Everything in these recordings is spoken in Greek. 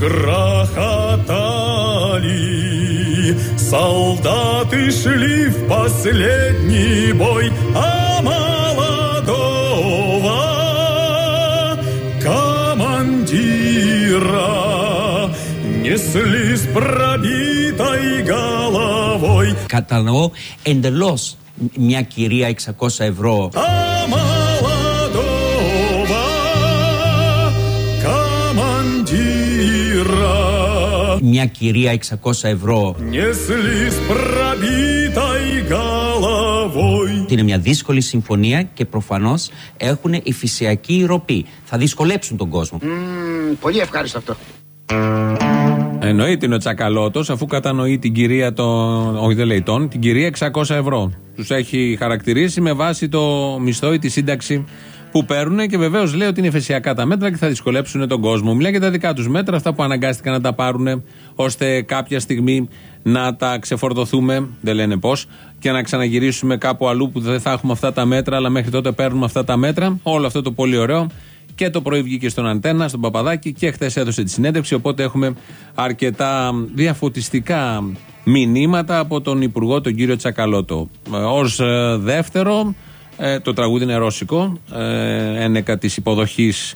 грохотали, солдаты шли в последний бой, а молодого командира несли с пробитой головой. Κατανοώ εντελώ μια κυρία 600 ευρώ. А μια κυρία 600 ευρώ. Είναι μια δύσκολη συμφωνία και προφανώς έχουν υφησιακή ροπή. Θα δυσκολέψουν τον κόσμο. Πολύ ευχάριστο αυτό. Εννοείται είναι ο τσακαλώτος, αφού κατανοεί την κυρία των. Όχι, την κυρία 600 ευρώ. Τους έχει χαρακτηρίσει με βάση το μισθό ή τη σύνταξη που παίρνουν και βεβαίως λέει ότι είναι εφεσιακά τα μέτρα και θα δυσκολέψουν τον κόσμο. Μιλάει για τα δικά τους μέτρα, αυτά που αναγκάστηκαν να τα πάρουν ώστε κάποια στιγμή να τα ξεφορτωθούμε, δεν λένε πώς, και να ξαναγυρίσουμε κάπου αλλού που δεν θα έχουμε αυτά τα μέτρα, αλλά μέχρι τότε παίρνουμε αυτά τα μέτρα. Όλο αυτό το πολύ ωραίο. Και το πρωί βγήκε στον Αντένα, στον Παπαδάκη και χθες έδωσε τη συνέντευξη. Οπότε έχουμε αρκετά διαφωτιστικά μηνύματα από τον Υπουργό, τον κύριο Τσακαλώτο. Ω δεύτερο, ε, το τραγούδι είναι ρώσικο, ε, ένεκα της υποδοχής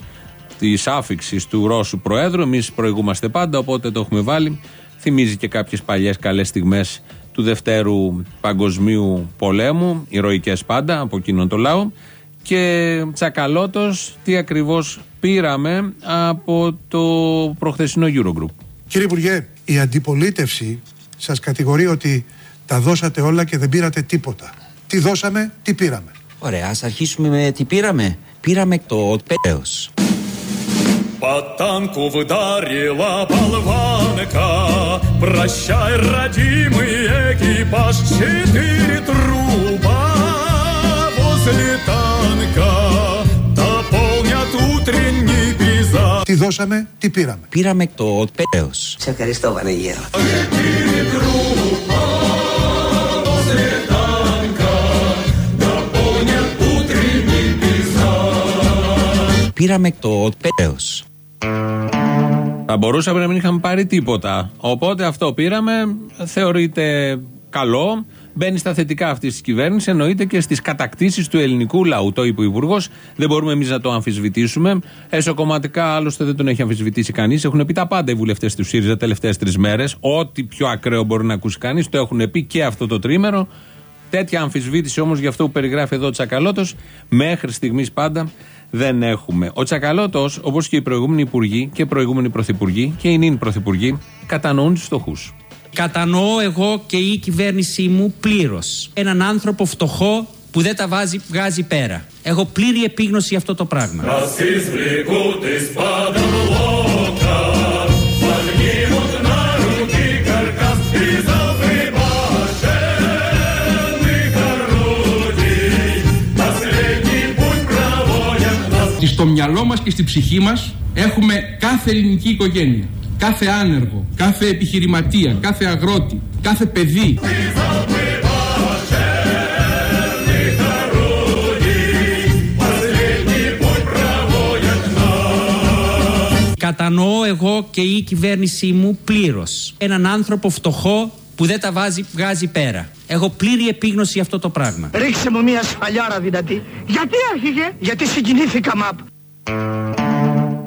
της άφηξης του Ρώσου Προέδρου. Εμείς προηγούμαστε πάντα, οπότε το έχουμε βάλει. Θυμίζει και κάποιες παλιές καλές στιγμές του Δευτέρου Παγκοσμίου Πολέμου, ηρωικές πάντα από εκείνον το λαό. Και Τσακαλώτος, τι ακριβώς πήραμε από το προχθεσινό Eurogroup. Κύριε Υπουργέ, η αντιπολίτευση σας κατηγορεί ότι τα δώσατε όλα και δεν πήρατε τίποτα. Τι δώσαμε, τι πήραμε; Ωραία, ας αρχίσουμε με τι πήραμε. Πήραμε το πέος. По танку вдарила болванка Прощай, родимый экипаж Четыре труба возле танка Дополнят утренний пейзаж Τι δώσαμε, τι πήραμε. Πήραμε το πέος. Σε ευχαριστώ Βανίγερο. Πήραμε το πέος. Θα μπορούσαμε να μην είχαμε πάρει τίποτα. Οπότε αυτό πήραμε, θεωρείται καλό. Μπαίνει στα θετικά αυτής της κυβέρνησης, εννοείται και στις κατακτήσεις του ελληνικού λαού. Το είπε ο Υπουργός. Δεν μπορούμε εμείς να το αμφισβητήσουμε. Εσωκομματικά, άλλωστε, δεν τον έχει αμφισβητήσει κανείς. Έχουν πει τα πάντα οι βουλευτές του ΣΥΡΙΖΑ τελευταίες τρεις μέρες. Ό,τι πιο ακραίο μπορεί να ακούσει κανείς, το έχουν πει και αυτό το τρίμερο. Τέτοια αμφισβήτηση όμως για αυτό που περιγράφει εδώ ο Τσακαλώτος, μέχρι στιγμής πάντα δεν έχουμε. Ο Τσακαλώτος, όπως και οι προηγούμενοι υπουργοί και προηγούμενοι πρωθυπουργοί και οι νυν πρωθυπουργοί, κατανοούν τους φτωχούς. Κατανοώ εγώ και η κυβέρνησή μου πλήρως. Έναν άνθρωπο φτωχό που δεν τα βάζει, βγάζει πέρα. Έχω πλήρη επίγνωση για αυτό το πράγμα. Στο μυαλό μας και στη ψυχή μας έχουμε κάθε ελληνική οικογένεια, κάθε άνεργο, κάθε επιχειρηματία, κάθε αγρότη, κάθε παιδί. Κατανοώ εγώ και η κυβέρνησή μου πλήρως. Έναν άνθρωπο φτωχό που δεν τα βάζει, βγάζει πέρα. Έχω πλήρη επίγνωση για αυτό το πράγμα. Ρίξε μου μια σφαλιάρα δυνατή. Γιατί άρχιγε, γιατί συγκινήθηκα μαπ.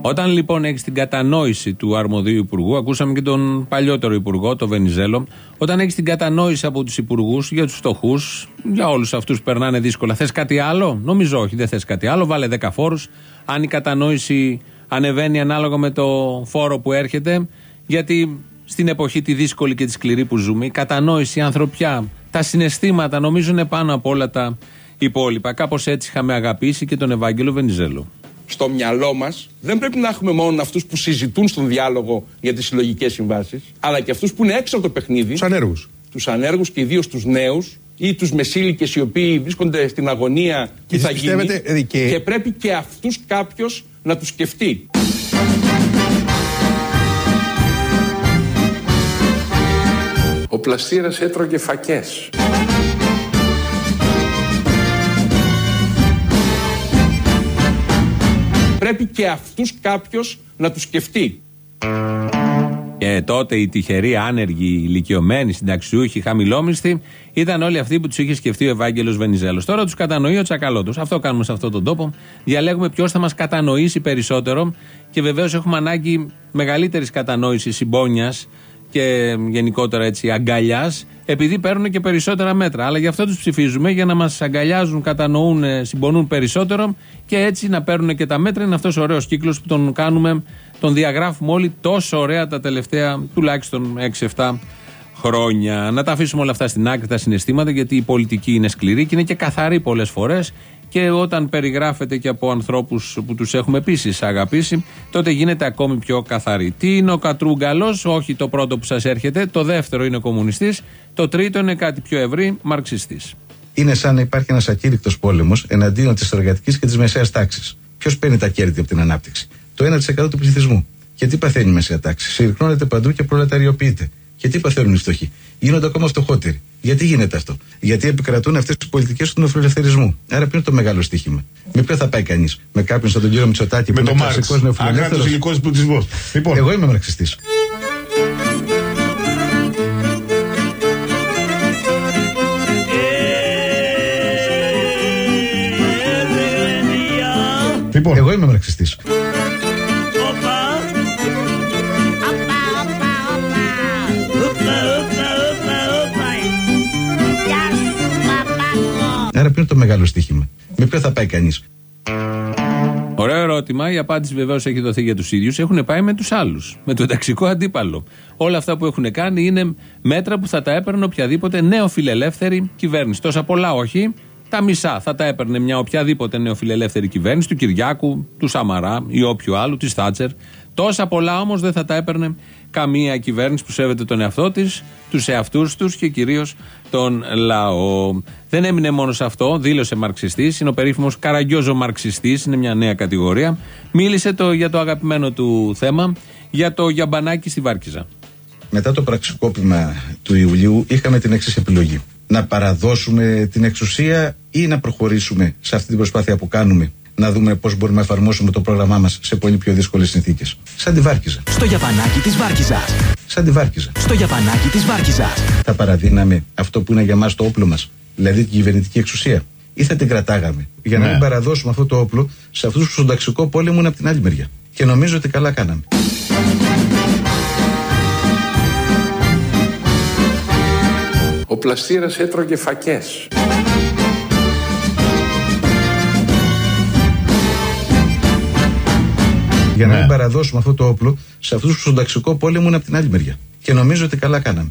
Όταν λοιπόν έχεις την κατανόηση του αρμοδίου υπουργού, ακούσαμε και τον παλιότερο υπουργό, τον Βενιζέλο, όταν έχεις την κατανόηση από τους υπουργούς για τους φτωχούς, για όλους αυτούς που περνάνε δύσκολα, θες κάτι άλλο, νομίζω όχι, δεν θες κάτι άλλο, βάλε 10 φόρους. Αν η κατανόηση ανεβαίνει ανάλογα με το φόρο που έρχεται, γιατί στην εποχή τη δύσκολη και τη σκληρή που ζούμε, η κατανόηση, η ανθρωπιά, τα συναισθήματα νομίζω είναι πάνω από όλα τα υπόλοιπα. Κάπως έτσι είχαμε αγαπήσει και τον Ευάγγελο Βενιζέλο. Στο μυαλό μας δεν πρέπει να έχουμε μόνο αυτούς που συζητούν στον διάλογο για τις συλλογικές συμβάσεις, αλλά και αυτούς που είναι έξω από το παιχνίδι. Τους ανέργους. Τους ανέργους και ιδίως τους νέους ή τους μεσήλικες οι οποίοι βρίσκονται στην αγωνία τι εσείς θα γίνει. πιστεύετε, δηλαδή, και- Και πρέπει και αυτούς κάποιος να τους σκεφτεί. Ο πλαστήρας έτρωγε φακές. Πρέπει και αυτούς κάποιος να τους σκεφτεί. Και τότε οι τυχεροί, άνεργοι, ηλικιωμένοι, συνταξιούχοι, χαμηλόμισθοι ήταν όλοι αυτοί που τους είχε σκεφτεί ο Ευάγγελος Βενιζέλος. Τώρα τους κατανοεί ο τσακαλώτος. Αυτό κάνουμε σε αυτόν τον τόπο. Διαλέγουμε ποιος θα μας κατανοήσει περισσότερο και βεβαίως έχουμε ανάγκη μεγαλύτερης κατανόησης συμπόνιας και γενικότερα έτσι αγκαλιάς, επειδή παίρνουν και περισσότερα μέτρα. Αλλά γι' αυτό τους ψηφίζουμε, για να μας αγκαλιάζουν, κατανοούν, ε, συμπονούν περισσότερο και έτσι να παίρνουν και τα μέτρα. Είναι αυτός ο ωραίος κύκλος που τον κάνουμε, τον διαγράφουμε όλοι τόσο ωραία τα τελευταία τουλάχιστον 6-7 χρόνια. Να τα αφήσουμε όλα αυτά στην άκρη, τα συναισθήματα, γιατί η πολιτική είναι σκληρή και είναι και καθαρή πολλές φορές. Και όταν περιγράφεται και από ανθρώπους που τους έχουμε επίσης αγαπήσει, τότε γίνεται ακόμη πιο καθαρή. Τι είναι ο Κατρούγκαλος, όχι το πρώτο που σας έρχεται. Το δεύτερο είναι κομμουνιστής. Το τρίτο είναι κάτι πιο ευρύ, μαρξιστής. Είναι σαν να υπάρχει ένας ακήρυκτος πόλεμος εναντίον της εργατική και της μεσαίας τάξης. Ποιος παίρνει τα κέρδη από την ανάπτυξη, Το 1% του πληθυσμού. Και τι παθαίνει η μεσαία τάξη; Συρρυκνώνεται παντού και προλεταριοποιείται. Και τι παθαίνουν οι φτωχοί; Γίνονται ακόμα φτωχότεροι. Γιατί γίνεται αυτό. Γιατί επικρατούν αυτέ τι πολιτικέ του νεοφιλελευθερισμού. Άρα ποιο είναι το μεγάλο στοίχημα. Με ποιο θα πάει κανεί. Με κάποιον σαν τον κύριο Μητσοτάκη Με που το είναι Μάρξ. κλασικό νεοφιλελεύθερο. Αγάπητος υλικός πλουτισμός. Λοιπόν, Εγώ είμαι μαρξιστή. λοιπόν, Εγώ είμαι μαρξιστή. Ποιο είναι το μεγάλο στοίχημα. Με ποιο θα πάει κανείς. Ωραίο ερώτημα. Η απάντηση βεβαίως έχει δοθεί για τους ίδιους. Έχουν πάει με τους άλλους. Με το ενταξικό αντίπαλο. Όλα αυτά που έχουν κάνει είναι μέτρα που θα τα έπαιρνε οποιαδήποτε νεοφιλελεύθερη κυβέρνηση. Τόσα πολλά όχι. Τα μισά θα τα έπαιρνε μια οποιαδήποτε νεοφιλελεύθερη κυβέρνηση του Κυριάκου, του Σαμαρά ή όποιου άλλου, της Θάτσερ. Τόσα πολλά όμως δεν θα τα έπαιρνε καμία κυβέρνηση που σέβεται τον εαυτό της, τους εαυτούς τους και κυρίως τον λαό. Δεν έμεινε μόνο σε αυτό, δήλωσε μαρξιστής. Είναι ο περίφημος Καραγκιόζο Μαρξιστής, είναι μια νέα κατηγορία. Μίλησε το, για το αγαπημένο του θέμα, για το γιαμπανάκι στη Βάρκιζα. Μετά το πραξικόπημα του Ιουλίου είχαμε την εξής επιλογή. Να παραδώσουμε την εξουσία ή να προχωρήσουμε σε αυτή την προσπάθεια που κάνουμε να δούμε πώς μπορούμε να εφαρμόσουμε το πρόγραμμά μας σε πολύ πιο δύσκολες συνθήκες. Σαν τη Βάρκιζα. Στο Γιαβανάκι της Βάρκιζας. Σαν τη Βάρκιζα. Στο Γιαβανάκι της Βάρκιζας. Θα παραδίναμε αυτό που είναι για μας το όπλο μας, δηλαδή την κυβερνητική εξουσία, ή θα την κρατάγαμε για να Ναι. μην παραδώσουμε αυτό το όπλο σε αυτούς που στον ταξικό πόλεμο είναι από την άλλη μεριά. Και νομίζω ότι καλά κάναμε. Ο πλαστήρας έτρωγε φακές. Για να Ναι. μην παραδώσουμε αυτό το όπλο σε αυτούς που στον ταξικό πόλεμο είναι από την άλλη μεριά. Και νομίζω ότι καλά κάναμε.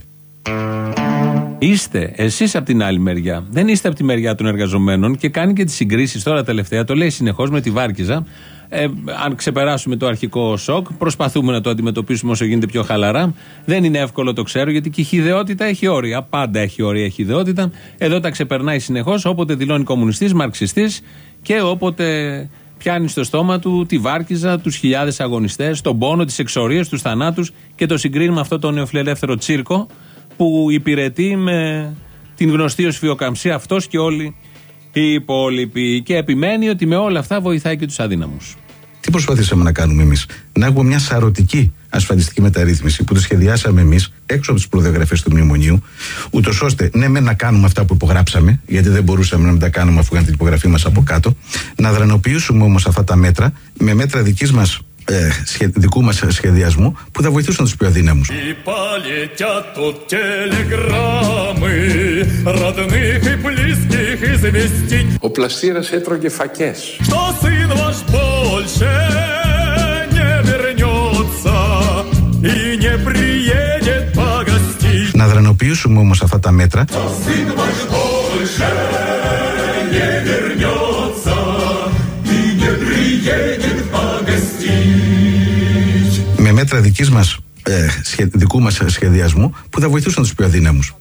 Είστε εσείς από την άλλη μεριά. Δεν είστε από τη μεριά των εργαζομένων και κάνει και τις συγκρίσεις τώρα τελευταία. Το λέει συνεχώς με τη Βάρκιζα. Ε, αν ξεπεράσουμε το αρχικό σοκ, προσπαθούμε να το αντιμετωπίσουμε όσο γίνεται πιο χαλαρά. Δεν είναι εύκολο, το ξέρω, γιατί και η χιδεότητα έχει όρια. Πάντα έχει όρια η χιδεότητα. Εδώ τα ξεπερνάει συνεχώς, όποτε δηλώνει κομμουνιστής, μαρξιστής και όποτε πιάνει στο στόμα του τη Βάρκιζα, τους χιλιάδες αγωνιστές, τον πόνο, τις εξορίες, τους θανάτους και το συγκρίνει με αυτό το νεοφιλελεύθερο τσίρκο που υπηρετεί με την γνωστή ως φιοκαμψία αυτός και όλοι οι υπόλοιποι. Και επιμένει ότι με όλα αυτά βοηθάει και τους αδύναμους. Τι προσπαθήσαμε να κάνουμε εμείς, Να έχουμε μια σαρωτική ασφαλιστική μεταρρύθμιση που τη σχεδιάσαμε εμείς έξω από τις προδιαγραφές του μνημονίου, ούτως ώστε ναι, με να κάνουμε αυτά που υπογράψαμε, γιατί δεν μπορούσαμε να μην τα κάνουμε αφού είχαν την υπογραφή μας από κάτω, να δρανοποιήσουμε όμως αυτά τα μέτρα με μέτρα δικής μας ε, δικού μας σχεδιασμού που θα βοηθούσαν τους πιο αδύναμους. Ο πλαστήρας έτρωγε φακές. υλοποιήσουμε όμως αυτά τα μέτρα. Με μέτρα δικής μας, ε, δικού μας σχεδιασμού που θα βοηθούσαν τους πιο αδύναμους.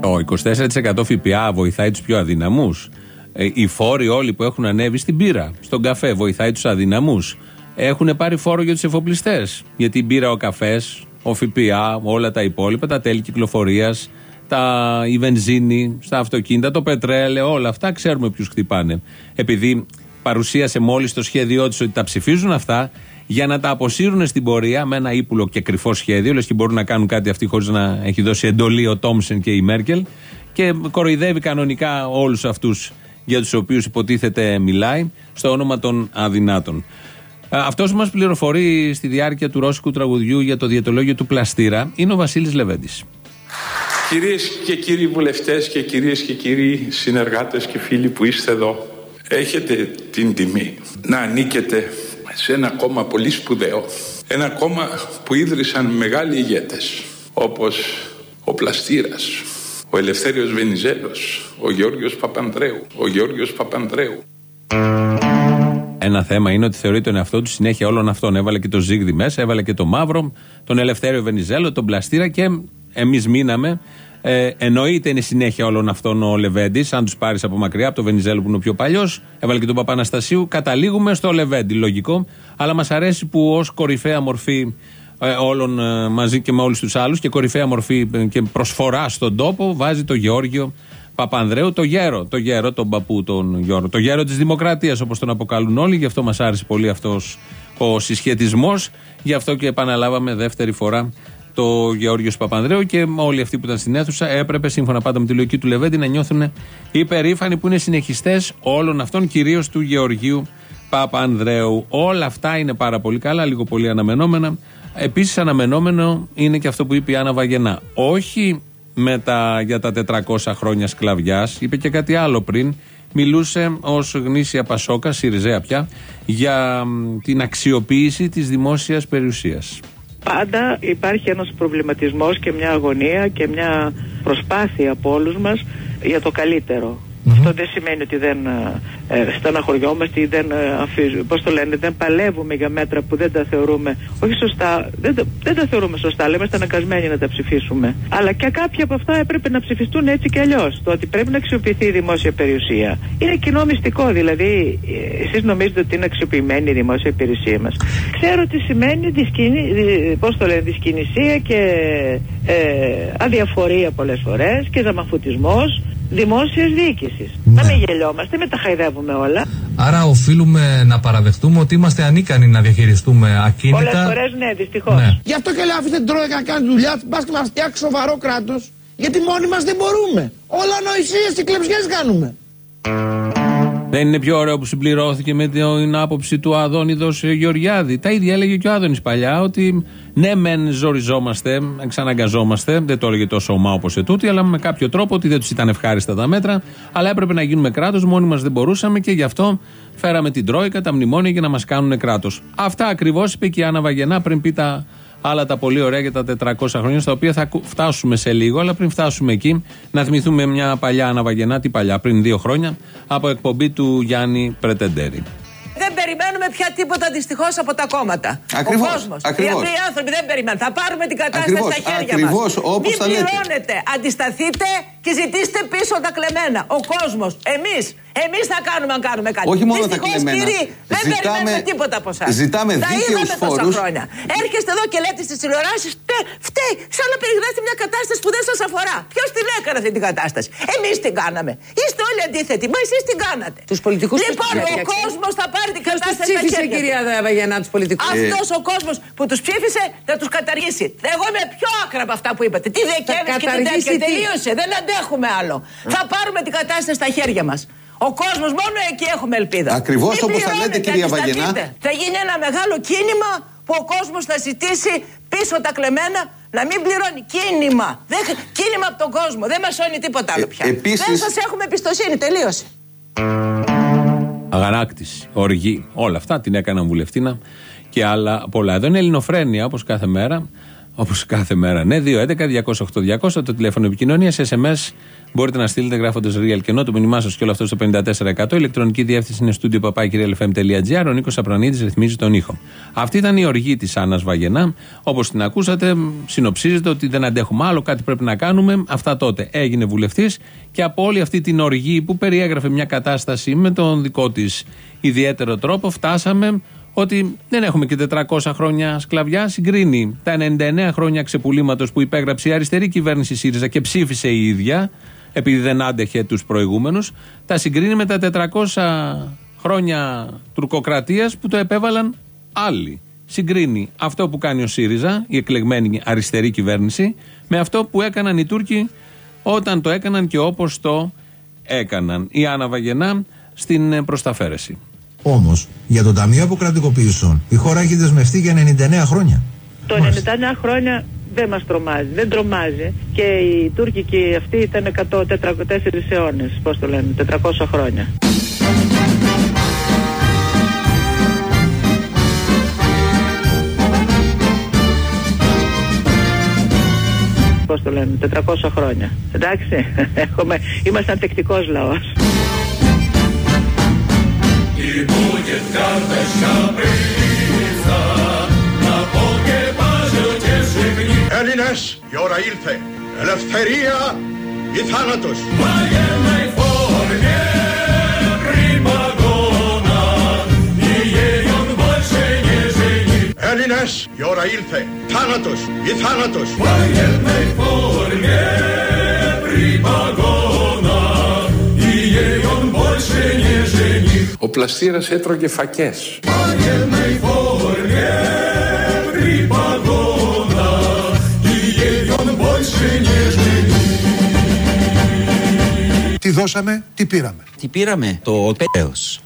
Ο 24% ΦΠΑ βοηθάει τους πιο αδύναμους. Ε, οι φόροι όλοι που έχουν ανέβει στην πύρα, στον καφέ, βοηθάει τους αδύναμους. Έχουν πάρει φόρο για τους εφοπλιστές. Γιατί η μπύρα, ο καφές, ο ΦΠΑ, όλα τα υπόλοιπα, τα τέλη κυκλοφορίας, τα, η βενζίνη στα αυτοκίνητα, το πετρέλαιο, όλα αυτά ξέρουμε ποιους χτυπάνε. Επειδή παρουσίασε μόλις το σχέδιό της ότι τα ψηφίζουν αυτά, για να τα αποσύρουν στην πορεία με ένα ύπουλο και κρυφό σχέδιο, λες και μπορούν να κάνουν κάτι αυτοί χωρίς να έχει δώσει εντολή ο Τόμσεν και η Μέρκελ. Και κοροϊδεύει κανονικά όλους αυτούς για τους οποίους υποτίθεται μιλάει, στο όνομα των αδυνάτων. Αυτός που μας πληροφορεί στη διάρκεια του ρώσικου τραγουδιού για το διαιτολόγιο του Πλαστήρα είναι ο Βασίλης Λεβέντης. Κυρίες και κύριοι βουλευτές και κυρίες και κύριοι συνεργάτες και φίλοι που είστε εδώ, έχετε την τιμή να ανήκετε σε ένα κόμμα πολύ σπουδαίο. Ένα κόμμα που ίδρυσαν μεγάλοι ηγέτες, όπως ο Πλαστήρας, ο Ελευθέριος Βενιζέλος, ο Γεώργιος Παπανδρέου, ο Γεώργιος Παπανδρέου. Ένα θέμα είναι ότι θεωρεί τον εαυτό του συνέχεια όλων αυτών. Έβαλε και το Ζίγδι μέσα, έβαλε και το Μαύρο, τον Ελευθέριο Βενιζέλο, τον Πλαστήρα και εμείς μείναμε. Ε, εννοείται είναι συνέχεια όλων αυτών ο Λεβέντης. Αν τους πάρεις από μακριά, από το Βενιζέλο που είναι ο πιο παλιός, έβαλε και τον Παπαναστασίου. Καταλήγουμε στο Λεβέντη, λογικό. Αλλά μας αρέσει που ως κορυφαία μορφή ε, όλων ε, μαζί και με όλους τους άλλους και κορυφαία μορφή ε, και προσφορά στον τόπο βάζει το Γεώργιο Παπανδρέου, το γέρο, το γέρο, τον παππού τον Γιώργο. Το γέρο της Δημοκρατίας, όπως τον αποκαλούν όλοι. Γι' αυτό μας άρεσε πολύ αυτός ο συσχετισμός. Γι' αυτό και επαναλάβαμε δεύτερη φορά το Γεώργιος Παπανδρέου και όλοι αυτοί που ήταν στην αίθουσα έπρεπε, σύμφωνα πάντα με τη λογική του Λεβέντη, να νιώθουν υπερήφανοι που είναι συνεχιστές όλων αυτών, κυρίως του Γεωργίου Παπανδρέου. Όλα αυτά είναι πάρα πολύ καλά, λίγο πολύ αναμενόμενα. Επίσης, αναμενόμενο είναι και αυτό που είπε η Άννα Βαγενά. Όχι με τα, για τα 400 χρόνια σκλαβιάς, είπε και κάτι άλλο πριν. Μιλούσε ως γνήσια Πασόκα, Σιριζέα πια, για μ, την αξιοποίηση της δημόσιας περιουσίας. Πάντα υπάρχει ένας προβληματισμός και μια αγωνία και μια προσπάθεια από όλους μας για το καλύτερο. Αυτό δεν σημαίνει ότι δεν ε, ε, στεναχωριόμαστε ή δεν, ε, αμφι- πώς το λένε, δεν παλεύουμε για μέτρα που δεν τα θεωρούμε, όχι σωστά, δεν, τα- δεν τα θεωρούμε σωστά, λέμε αναγκασμένοι να τα ψηφίσουμε. Αλλά και κάποια από αυτά έπρεπε να ψηφιστούν έτσι και αλλιώς. Το ότι πρέπει να αξιοποιηθεί η δημόσια περιουσία είναι κοινό μυστικό. Δηλαδή, ε, εσείς νομίζετε ότι είναι αξιοποιημένη η δημόσια περιουσία μας. Ξέρω τι σημαίνει δυσκινη, δι- πώς το λένε, δυσκινησία και ε, αδιαφορία πολλές φορές και ζαμαφουτισμός δημόσιας διοίκησης. Να μην γελιόμαστε, μην τα χαϊδεύουμε όλα. Άρα οφείλουμε να παραδεχτούμε ότι είμαστε ανίκανοι να διαχειριστούμε ακίνητα. Πολλές φορές ναι, δυστυχώς. Ναι. Γι' αυτό και λέω αφήστε την τρόικα να κάνει τη δουλειά τη, μπα και μας φτιάξει σοβαρό κράτος. Γιατί μόνοι μας δεν μπορούμε. Όλα ανοησίε και κλεψιές κάνουμε. Δεν είναι πιο ωραίο που συμπληρώθηκε με την άποψη του Αδόνιδος Γεωργιάδη. Τα ίδια έλεγε και ο Άδωνης παλιά, ότι ναι, μεν ζοριζόμαστε, εξαναγκαζόμαστε, δεν το έλεγε τόσο ομά όπως ετούτη, αλλά με κάποιο τρόπο ότι δεν τους ήταν ευχάριστα τα μέτρα, αλλά έπρεπε να γίνουμε κράτος, μόνοι μας δεν μπορούσαμε και γι' αυτό φέραμε την Τρόικα, τα μνημόνια για να μας κάνουν κράτος. Αυτά ακριβώς είπε και η Άννα Βαγενά πριν πει τα άλλα τα πολύ ωραία για τα 400 χρόνια, στα οποία θα κου- φτάσουμε σε λίγο, αλλά πριν φτάσουμε εκεί, να θυμηθούμε μια παλιά Άννα Βαγενά, τι παλιά, πριν δύο χρόνια, από εκπομπή του Γιάννη Πρετεντέρη. Δεν περιμένουμε πια τίποτα δυστυχώς από τα κόμματα. Ακριβώς, Ο κόσμος, οι ακριβώς. απλοί άνθρωποι δεν περιμένουν. Θα πάρουμε την κατάσταση Ακριβώς, στα χέρια ακριβώς, μας. όπως Μην τα λέτε. πληρώνετε. Αντισταθείτε και ζητήστε πίσω τα κλεμμένα. Ο κόσμος, εμείς, εμείς θα κάνουμε αν κάνουμε κάτι. Όχι μόνο τα Δυστυχώς, κλεμμένα. κύριοι, δεν Ζητάμε- περιμένουμε τίποτα από εσάς. ζητάμε Τα δίκαιους είδαμε τόσα φόρους. χρόνια. Έρχεστε εδώ και λέτε στις τηλεοράσεις, φταίει, σαν να περιγράψετε μια κατάσταση που δεν σας αφορά. Ποιος την έκανε αυτή την κατάσταση; Εμείς την κάναμε. Είστε όλοι αντίθετοι. Μα εσείς την κάνατε. Τους πολιτικούς Λοιπόν, ο κόσμος θα πάρει την κατάσταση στα ψήφισε, χέρια κυρία του. Βαγενά, τους πολιτικούς; Αυτός ο κόσμος που τους ψήφισε θα τους καταργήσει. Εγώ είμαι πιο άκρα από αυτά που είπατε. Τι δεκέμβρη και τι καταργήσει τέτοια. τι; Τελείωσε. Δεν αντέχουμε άλλο. Θα πάρουμε την κατάσταση στα χέρια μας. Ο κόσμος μόνο εκεί έχουμε ελπίδα. Ακριβώς Μην όπως τα λέτε, πληρώνετε, κυρία αντισταθείτε. Βαγενά. Θα γίνει ένα μεγάλο κίνημα που ο κόσμος θα ζητήσει πίσω τα κλεμμένα να μην πληρώνει. Κίνημα. Δεν, κίνημα από τον κόσμο. Δεν μας σώνει τίποτα άλλο Ε, πια. επίσης- Δεν σας έχουμε εμπιστοσύνη. Τελείωσε. Αγανάκτηση, οργή, όλα αυτά την έκαναν βουλευτήνα και άλλα πολλά. Εδώ είναι Ελληνοφρένια όπως κάθε μέρα. Όπως κάθε μέρα, ναι. 2.11.208.200 το τηλέφωνο επικοινωνίας. SMS μπορείτε να στείλετε γράφοντας real και ενώ το μήνυμά σας και όλο αυτό στο 54%. Ηλεκτρονική διεύθυνση είναι studio papakirialfm.gr. Ο Νίκο Απρανίδης ρυθμίζει τον ήχο. Αυτή ήταν η οργή της Άννας Βαγενά. Όπως την ακούσατε, συνοψίζεται ότι δεν αντέχουμε άλλο, κάτι πρέπει να κάνουμε. Αυτά τότε έγινε βουλευτής και από όλη αυτή την οργή που περιέγραφε μια κατάσταση με τον δικό της ιδιαίτερο τρόπο, φτάσαμε ότι δεν έχουμε και 400 χρόνια σκλαβιά. Συγκρίνει τα 99 χρόνια ξεπουλήματος που υπέγραψε η αριστερή κυβέρνηση ΣΥΡΙΖΑ και ψήφισε η ίδια, επειδή δεν άντεχε τους προηγούμενους. Τα συγκρίνει με τα 400 χρόνια τουρκοκρατίας που το επέβαλαν άλλοι. συγκρίνει αυτό που κάνει ο ΣΥΡΙΖΑ, η εκλεγμένη αριστερή κυβέρνηση, με αυτό που έκαναν οι Τούρκοι όταν το έκαναν και όπως το έκαναν. Η Άννα Βαγενά στην ε, προσταφαίρεση. Όμως, για το Ταμείο Αποκρατικοποιήσεων, η χώρα έχει δεσμευτεί για 99 χρόνια. Το 99 χρόνια δεν μας τρομάζει, δεν τρομάζει και οι Τούρκοι και αυτοί ήταν 100, 400 αιώνες, πώς το λένε, 400 χρόνια. Πώς το λένε, 400 χρόνια. Εντάξει, έχουμε, είμαστε αντεκτικός λαός. И будет карточка прица να πω και πάζω και συγνή. Έλληνες, η ώρα ήλθε. Ελευθερία ή θάνατος. Военной форме припогона, и ей он больше не женит. Έλληνες, η ώρα ήλθε. Θάνατος ή θάνατος. Военной форме припогона, Ο πλαστήρας έτρωγε φακές. Τι δώσαμε, τι πήραμε. Τι πήραμε, το πέος.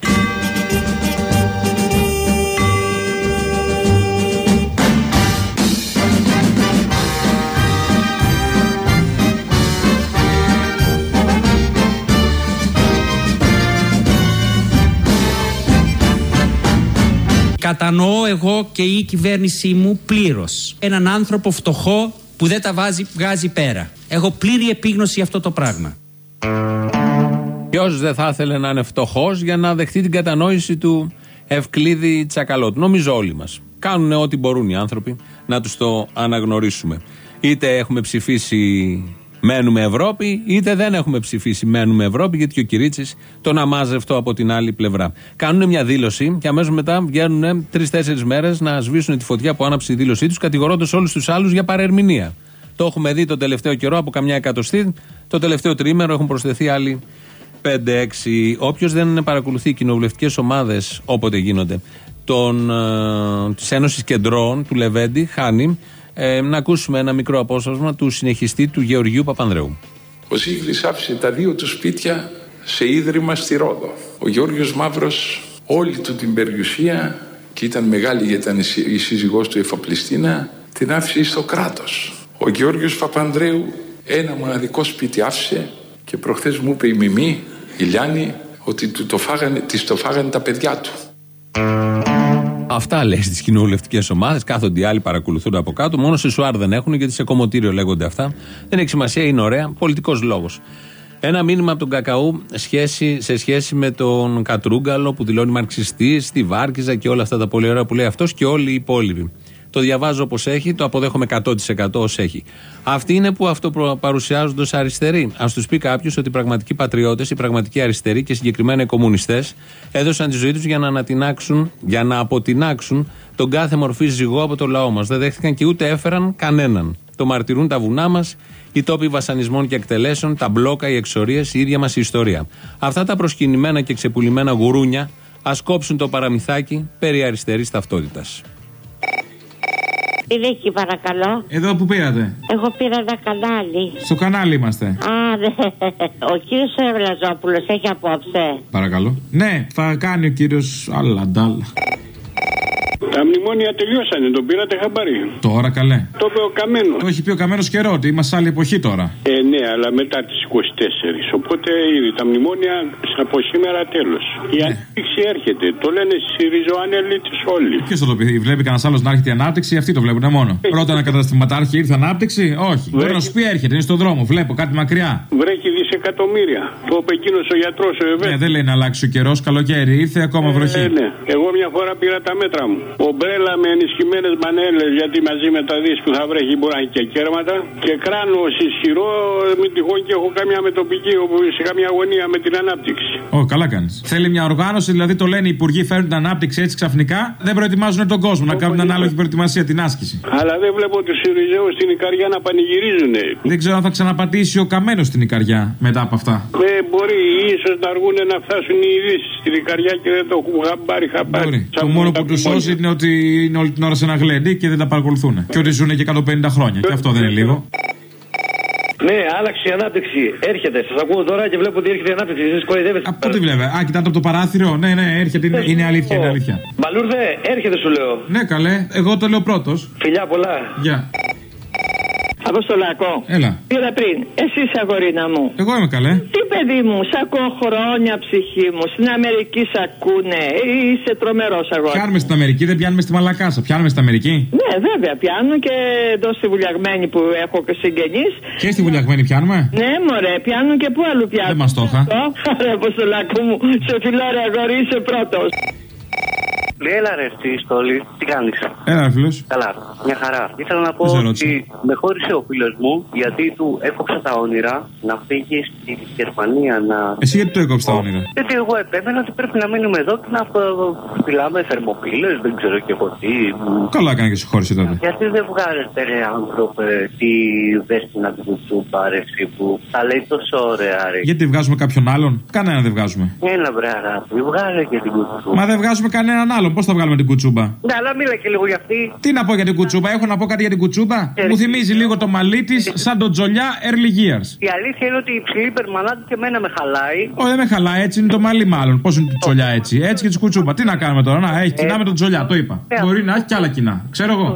Κατανοώ εγώ και η κυβέρνησή μου πλήρως έναν άνθρωπο φτωχό που δεν τα βάζει, βγάζει πέρα. Έχω πλήρη επίγνωση για αυτό το πράγμα. Ποιος δεν θα ήθελε να είναι φτωχός για να δεχτεί την κατανόηση του Ευκλήδη Τσακαλώτου; Νομίζω όλοι μας. Κάνουν ό,τι μπορούν οι άνθρωποι να τους το αναγνωρίσουμε. Είτε έχουμε ψηφίσει μένουμε Ευρώπη, είτε δεν έχουμε ψηφίσει μένουμε Ευρώπη, γιατί και ο Κυρίτσι τον αμάζευτο από την άλλη πλευρά. Κάνουν μια δήλωση και αμέσως μετά βγαίνουν τρει-τέσσερι μέρες να σβήσουν τη φωτιά που άναψε η δήλωσή τους, κατηγορώντας όλους τους άλλους για παρερμηνία. Το έχουμε δει τον τελευταίο καιρό από καμιά εκατοστή. Το τελευταίο τρίμερο έχουν προσθεθεί άλλοι 5-6. Όποιος δεν παρακολουθεί κοινοβουλευτικές ομάδες όποτε γίνονται ε, της Ένωσης Κεντρών του Λεβέντη, χάνει. Ε, να ακούσουμε ένα μικρό απόσπασμα του συνεχιστή του Γεωργίου Παπανδρέου. Ο Ζήγλης άφησε τα δύο του σπίτια σε ίδρυμα στη Ρόδο. Ο Γιώργος Μαύρος όλη του την περιουσία και ήταν μεγάλη γιατί ήταν η σύ- η σύζυγός του η Εφαπλιστίνα την άφησε στο κράτος. Ο Γιώργος Παπανδρέου ένα μοναδικό σπίτι άφησε και προχθές μου είπε η Μιμή, η Λιάννη, ότι του το φάγανε, της το φάγανε τα παιδιά του. Αυτά λέει στι κοινοβουλευτικές ομάδες. Κάθονται οι άλλοι, παρακολουθούν από κάτω. Μόνο σε σουάρ δεν έχουν, γιατί σε κομμωτήριο λέγονται αυτά. Δεν έχει σημασία, είναι ωραία. Πολιτικός λόγος. Ένα μήνυμα από τον Κακαού σχέση, σε σχέση με τον Κατρούγκαλο που δηλώνει μαρξιστής, τη Βάρκιζα και όλα αυτά τα πολύ ωραία που λέει αυτός και όλοι οι υπόλοιποι. Το διαβάζω όπως έχει, το αποδέχομαι 100% ως έχει. Αυτοί είναι που αυτό παρουσιάζονται ως αριστεροί. Α τους πει κάποιος ότι οι πραγματικοί πατριώτες, οι πραγματικοί αριστεροί και συγκεκριμένα οι κομμουνιστές έδωσαν τη ζωή τους για να ανατινάξουν, για να αποτινάξουν τον κάθε μορφή ζυγό από το λαό μας. Δεν δέχτηκαν και ούτε έφεραν κανέναν. Το μαρτυρούν τα βουνά μας, οι τόποι βασανισμών και εκτελέσεων, τα μπλόκα, οι εξορίες, η ίδια μας η ιστορία. Αυτά τα προσκυνημένα και ξεπουλημένα γουρούνια ας κόψουν το παραμυθάκι περί αριστερής ταυτότητας. Είναι εκεί παρακαλώ. Εδώ που πήρατε. Εγώ πήρα ένα κανάλι. Στο κανάλι είμαστε. Α, ναι. Ο κύριος Ευλαζόπουλο έχει απόψε. Παρακαλώ. Ναι, θα κάνει ο κύριος Αλαντάλ. Τα μνημόνια τελειώσανε, τον πήρατε χαμπάρι. Τώρα καλέ. Το είπε ο Καμένος. Το έχει πει ο καμένος καιρό ότι είμαστε σε άλλη εποχή τώρα. Ε, ναι, αλλά μετά τις 24. Οπότε ήδη τα μνημόνια από σήμερα τέλος. Η ανάπτυξη έρχεται. Το λένε Συριζοανελίτε όλοι. Ποιος θα το πει, βλέπει κανένας άλλος να έρχεται η ανάπτυξη, αυτοί το βλέπουν μόνο. Πρώτα ένα καταστηματάρχη ήρθε ανάπτυξη, όχι. Μπορεί να σου πει έρχεται, είναι στον δρόμο, βλέπω κάτι μακριά. Βρέχει δισεκατομμύρια. Το είπε εκείνος ο γιατρός ο Εβέ. Ναι, δεν λέει να αλλάξει ο καιρός, καλοκαίρι ήρθε, ακόμα βροχή. Ε, ναι. Εγώ μια φορά πήρα τα μέτρα μου. Ομπρέλα με ενισχυμένες μανέλε, γιατί μαζί με τα δι που θα βρέχει μπορεί να έχει και κέρματα. Και κράνος ισχυρό, μην τυχόν και έχω καμιά μετοπική όπου σε καμιά αγωνία με την ανάπτυξη. Ω, καλά κάνεις. Θέλει μια οργάνωση, δηλαδή το λένε οι υπουργοί φέρνουν την ανάπτυξη έτσι ξαφνικά, δεν προετοιμάζουν τον κόσμο να κάνουν ανάλογη προετοιμασία την άσκηση. Αλλά δεν βλέπω τους Συριζέου στην Ικαριά να πανηγυρίζουν. Δεν ξέρω αν θα ξαναπατήσει ο καμένος στην Ικαριά μετά από αυτά. Ε, μπορεί μπορεί, ίσως να αργούν να φτάσουν οι ειδήσεις στη δικαριά και δεν το έχουν χαμπάρει χαμπάρει. Μπορεί. Το μόνο που τους σώζει είναι ότι είναι όλη την ώρα σε ένα γλέντι και δεν τα παρακολουθούν. Και ότι ζουν και 150 χρόνια. Και αυτό δεν είναι λίγο. Ναι, άλλαξε η ανάπτυξη. Έρχεται. Σας ακούω τώρα και βλέπω ότι έρχεται η ανάπτυξη. Εσείς κοροϊδεύετε. Πού τη βλέπε; Α, κοιτάτε από το παράθυρο. Ναι, ναι, έρχεται. Είναι, είναι αλήθεια, είναι αλήθεια. Μπαλούρδε, έρχεται σου λέω. Ναι, καλέ. Εγώ το λέω πρώτος. Φιλιά πολλά. Γεια. Αποστολακό. Έλα. Πήρα πριν. Εσύ αγορίνα μου. Εγώ είμαι καλέ. Τι παιδί μου, σ' ακούω χρόνια ψυχή μου. Στην Αμερική σ' ακούνε. Είσαι τρομερός αγόρι. Πιάνουμε στην Αμερική, δεν πιάνουμε στη Μαλακάσα. Πιάνουμε στην Αμερική; Ναι, βέβαια, πιάνω και εδώ στη βουλιαγμένη που έχω και συγγενείς. Και στη βουλιαγμένη πιάνουμε; Ναι, μωρέ, πιάνω και πού αλλού πιάνω. Δεν μας το είχα. Ρε, Αποστολακό μου, σε φιλάρε αγόρι, είσαι πρώτος. Έλα ρε στη στόλη, τι κάνεις; Έλα ρε φίλος Καλά, μια χαρά Ήθελα να πω Δεν σε ότι με χώρισε ο φίλος μου Γιατί του έκοψα τα όνειρα Να φύγει στη Γερμανία να... Εσύ γιατί το έκοψες τα όνειρα; Γιατί εγώ επέμενα ότι πρέπει να μείνουμε εδώ Και να φυλάμε θερμοπύλες Δεν ξέρω και εγώ τι Καλά έκανε και σε χώρισε τότε. Γιατί δεν βγάζετε ρε άνθρωπε Τη δέστηνα του κουτσούμπα ρε εσύ που Τα λέει τόσο ωραία ρε Γιατί βγάζουμε κάποιον άλλον; Κανένα δεν βγάζουμε. Έλα βρε αγάπη, βγάλε και την κουτσούμπα Μα δεν βγάζουμε κανέναν άλλον. Πώ θα βγάλουμε την κουτσούμπα. Ναι, αλλά μίλα και λίγο για αυτή. Τι να πω για την κουτσούμπα, έχω να πω κάτι για την κουτσούμπα. Μου θυμίζει λίγο το μαλλί τη σαν τον τζολιά early years. Η αλήθεια είναι ότι η υψηλή υπερμανάτη και εμένα με χαλάει. Όχι, δεν με χαλάει, έτσι είναι το μαλλί μάλλον. Πώ είναι το τζολιά έτσι. Έτσι και τη κουτσούμπα. Τι να κάνουμε τώρα, να έχει κοινά με τον τζολιά, το είπα. Μπορεί να έχει κι άλλα κοινά. Ξέρω εγώ.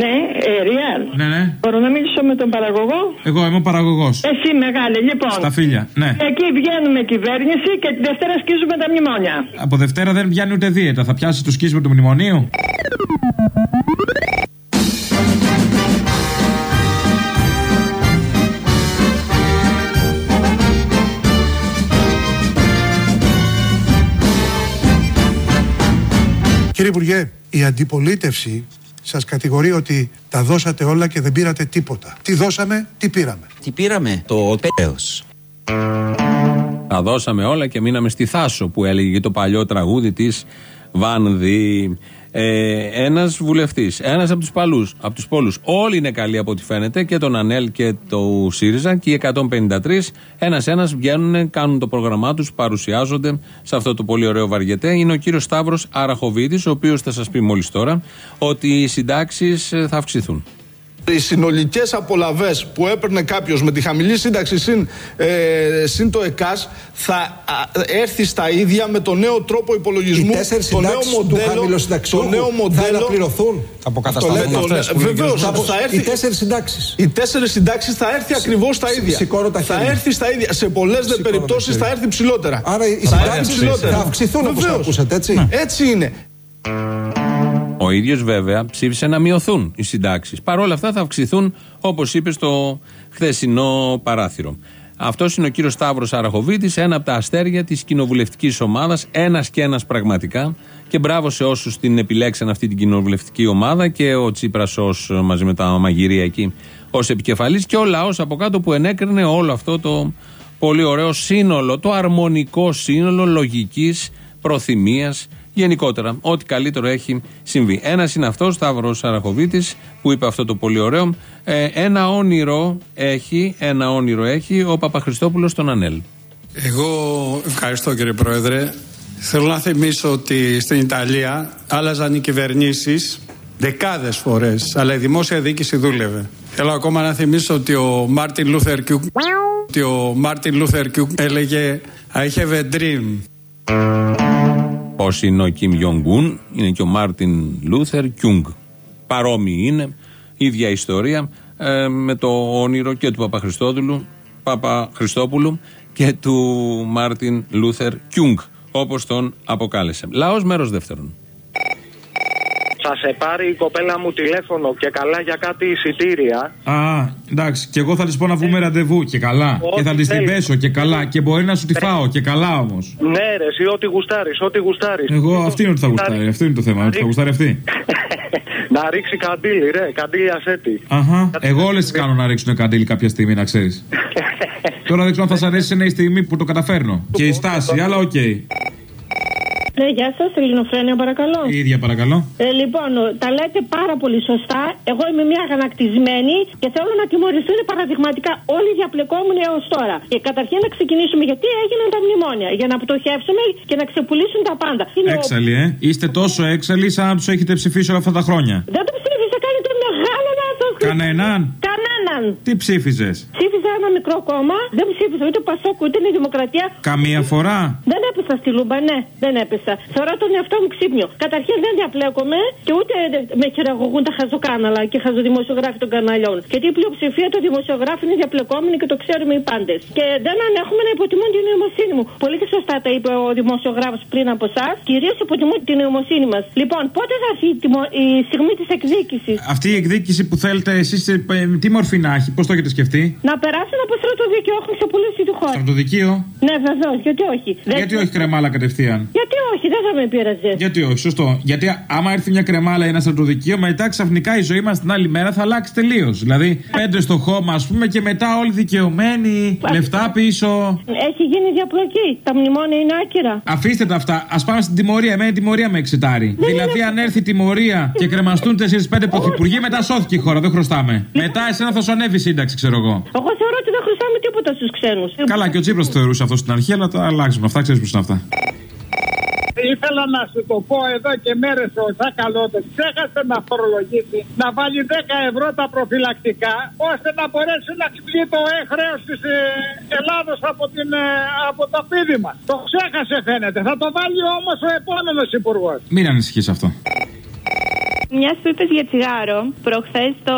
Ναι, ε, Ριάλ. Ναι, ναι. Μπορώ να μιλήσω με τον παραγωγό; Εγώ είμαι ο παραγωγός. Εσύ μεγάλη, λοιπόν. Στα φίλια, ναι. Εκεί βγαίνουμε κυβέρνηση και τη Δευτέρα σκίζουμε τα μνημόνια. Από Δευτέρα δεν πιάνει ούτε δίαιτα. Θα πιάσει το σκίσμα του μνημονίου. Κύριε Υπουργέ, η αντιπολίτευση σας κατηγορεί ότι τα δώσατε όλα και δεν πήρατε τίποτα. Τι δώσαμε, τι πήραμε. Τι πήραμε, το πέος. Τα δώσαμε όλα και μείναμε στη Θάσο που έλεγε και το παλιό τραγούδι της Βάνδη. Ε, Ένας βουλευτής, ένας από τους παλούς, από τους πόλους. Όλοι είναι καλοί από ό,τι φαίνεται και τον Ανέλ και το ΣΥΡΙΖΑ και οι 153 ένα-ένα βγαίνουν, κάνουν το πρόγραμμά τους, παρουσιάζονται σε αυτό το πολύ ωραίο βαριετέ. Είναι ο κύριος Σταύρος Αραχοβίδης, ο οποίος θα σας πει μόλις τώρα ότι οι συντάξεις θα αυξηθούν. Οι συνολικές απολαυέ που έπαιρνε κάποιος με τη χαμηλή σύνταξη συν, ε, συν το ΕΚΑΣ θα α, έρθει στα ίδια με το νέο τρόπο υπολογισμού. Οι τέσσερις το νέο συντάξεις του μοντέλο, χαμηλοσυνταξιούχου το νέο θα μοντέλο αναπληρωθούν. Θα αποκατασταθούν αυτές που λέει ο Βεβαίως. κύριος Σταύρος. Θα έρθει. Οι τέσσερις συντάξεις. Οι τέσσερις συντάξεις θα έρθει ακριβώς στα ίδια. σηκώνω τα θα χέρια. έρθει στα ίδια. Σε πολλές Σηκώνω τα περιπτώσεις θα χέρια. έρθει ψηλότερα. Άρα οι θα έρθει συντάξεις ψηλότερα. θα αυξηθούν όπως Βεβαίως. ακούσατε, έτσι. Έτσι είναι. Ο ίδιος βέβαια ψήφισε να μειωθούν οι συντάξεις. Παρ' όλα αυτά θα αυξηθούν, όπως είπε στο χθεσινό παράθυρο. Αυτός είναι ο κύριος Σταύρος Αραχοβίτης, ένα από τα αστέρια της κοινοβουλευτικής ομάδας, ένας και ένας πραγματικά. Και μπράβο σε όσους την επιλέξαν αυτή την κοινοβουλευτική ομάδα και ο Τσίπρας ως μαζί με τα μαγειρία εκεί ως επικεφαλής και ο λαός από κάτω που ενέκρινε όλο αυτό το πολύ ωραίο σύνολο, το αρμονικό σύνολο λογικής προθυμίας γενικότερα. Ό,τι καλύτερο έχει συμβεί. Ένας είναι αυτός, Σταύρος Αραχωβίτης, που είπε αυτό το πολύ ωραίο. Ε, ένα όνειρο έχει, ένα όνειρο έχει ο Παπαχριστόπουλος στον Ανέλ. Εγώ ευχαριστώ κύριε Πρόεδρε. Θέλω να θυμίσω ότι στην Ιταλία άλλαζαν οι κυβερνήσεις δεκάδες φορές, αλλά η δημόσια διοίκηση δούλευε. Θέλω ακόμα να θυμίσω ότι ο Μάρτιν Λούθερ Κιούκ ότι ο Μάρτιν Λούθερ Κιούκ έλεγε I have a dream. Πώς είναι ο Κιμ Ιονγκούν, είναι και ο Μάρτιν Λούθερ Κιούγκ. Παρόμοιοι είναι, ίδια ιστορία ε, με το όνειρο και του Παπαχριστόδουλου, Παπαχριστόπουλου και του Μάρτιν Λούθερ Κιούγκ, όπως τον αποκάλεσε. Λαός μέρος δεύτερον. Θα σε πάρει η κοπέλα μου τηλέφωνο και καλά για κάτι εισιτήρια. Α, εντάξει, και εγώ θα της πω να βγούμε ραντεβού και καλά. Ό,τι και θα της την θέλεις. πέσω και καλά. Και μπορεί να σου τη φάω και καλά όμως. Ναι, ρε, εσύ ό,τι γουστάρεις, ό,τι γουστάρεις. Εγώ αυτή είναι ότι θα γουστάρει. Αυτό είναι το θέμα. Ότι θα γουστάρει αυτή. Να ρίξει καντήλι, ρε, καντήλι ασέτη. Αχα. Εγώ όλες τις κάνω να ρίξουν καντήλι κάποια στιγμή, να ξέρεις. Τώρα δεν ξέρω αν θα σας αρέσει σε νέα στιγμή που το καταφέρνω. Και η στάση, αλλά οκ. Ναι, γεια σας, Ελληνοφρένια, παρακαλώ. Η ίδια παρακαλώ. Ε, λοιπόν, τα λέτε πάρα πολύ σωστά. Εγώ είμαι μια αγανακτισμένη και θέλω να τιμωρηθούν παραδειγματικά όλοι οι διαπλεκόμενοι έως τώρα. Και καταρχήν να ξεκινήσουμε γιατί έγιναν τα μνημόνια. Για να πτωχεύσουμε και να ξεπουλήσουν τα πάντα. Είναι ο- Έξαλλοι, ε. Είστε τόσο έξαλλοι σαν να τους έχετε ψηφίσει όλα αυτά τα χρόνια. Δεν το ψήφισα, κάνετε μεγάλο λάθο. Κανέναν. Κανέναν. Τι ψήφιζες; Ψήφισα ένα μικρό κόμμα, δεν ψήφισα ούτε Πασόκ ούτε η Δημοκρατία. Καμία φορά. Δεν έπεσα στη λούμπα, ναι, δεν έπεσα. Θεωρώ τον εαυτό μου ξύπνιο. Καταρχήν δεν διαπλέκομαι και ούτε με χειραγωγούν τα χαζοκάναλα και χαζοδημοσιογράφοι των καναλιών. Γιατί η πλειοψηφία των δημοσιογράφων είναι διαπλεκόμενοι και το ξέρουμε οι πάντες. Και δεν ανέχομαι να υποτιμούν την νοημοσύνη μου. Πολύ και σωστά τα είπε ο δημοσιογράφος πριν από εσάς. Κυρίως υποτιμούν την νοημοσύνη μας. Λοιπόν, πότε θα έρθει η, τιμω- η στιγμή της εκδίκησης; Αυτή η εκδίκηση που θέλετε εσείς, τι μορφή να έχει, πώς το έχετε σκεφτεί; Να περάσουν από στρατοδίκαιο έχουν ξεπουλήσει τη χώρα. Στρατοδικείο; Ναι, βεβαίως, γιατί όχι. Δεν- Γιατί όχι κρεμάλα κατευθείαν; Γιατί όχι, δεν θα με πείραζε. Γιατί όχι, σωστό. Γιατί άμα έρθει μια κρεμάλα ή ένα στρατοδικείο, μετά ξαφνικά η ζωή μας την άλλη μέρα θα αλλάξει τελείως. Δηλαδή, πέντε στο χώμα, ας πούμε, και μετά όλοι δικαιωμένοι, λεφτά πίσω. Έχει γίνει διαπλοκή. Τα μνημόνια είναι άκυρα. Αφήστε τα αυτά. Α πάμε στην τιμωρία. Εμένα η τιμωρία με εξητάρει. δηλαδή, αν έρθει τιμωρία και κρεμαστούν 4-5 πρωθυπουργοί, μετά σώθηκε η χώρα. Δεν χρωστάμε. Μετά εσένα θα σου ανέβει η σύνταξη, ξέρω εγώ. Εγώ θεωρώ ότι δεν χρωστάμε τίποτα στους ξένους. Καλά, και ο Τσίπρας το θεωρούσε αυτό στην αρχή, αλλά τα αλλάξουμε. Αυτά ξέρεις πώς είναι αυτά. Ήθελα να σου το πω εδώ και μέρες ο Ζακαλώτο. Ξέχασε να φορολογήσει, να βάλει 10 ευρώ τα προφυλακτικά, ώστε να μπορέσει να ξυπνεί το χρέο της Ελλάδος από, την, ε, από το πίδημα. Το ξέχασε φαίνεται. Θα το βάλει όμως ο επόμενος υπουργός. Μην ανησυχείς αυτό. Μιας που είπες για τσιγάρο, προχθές στο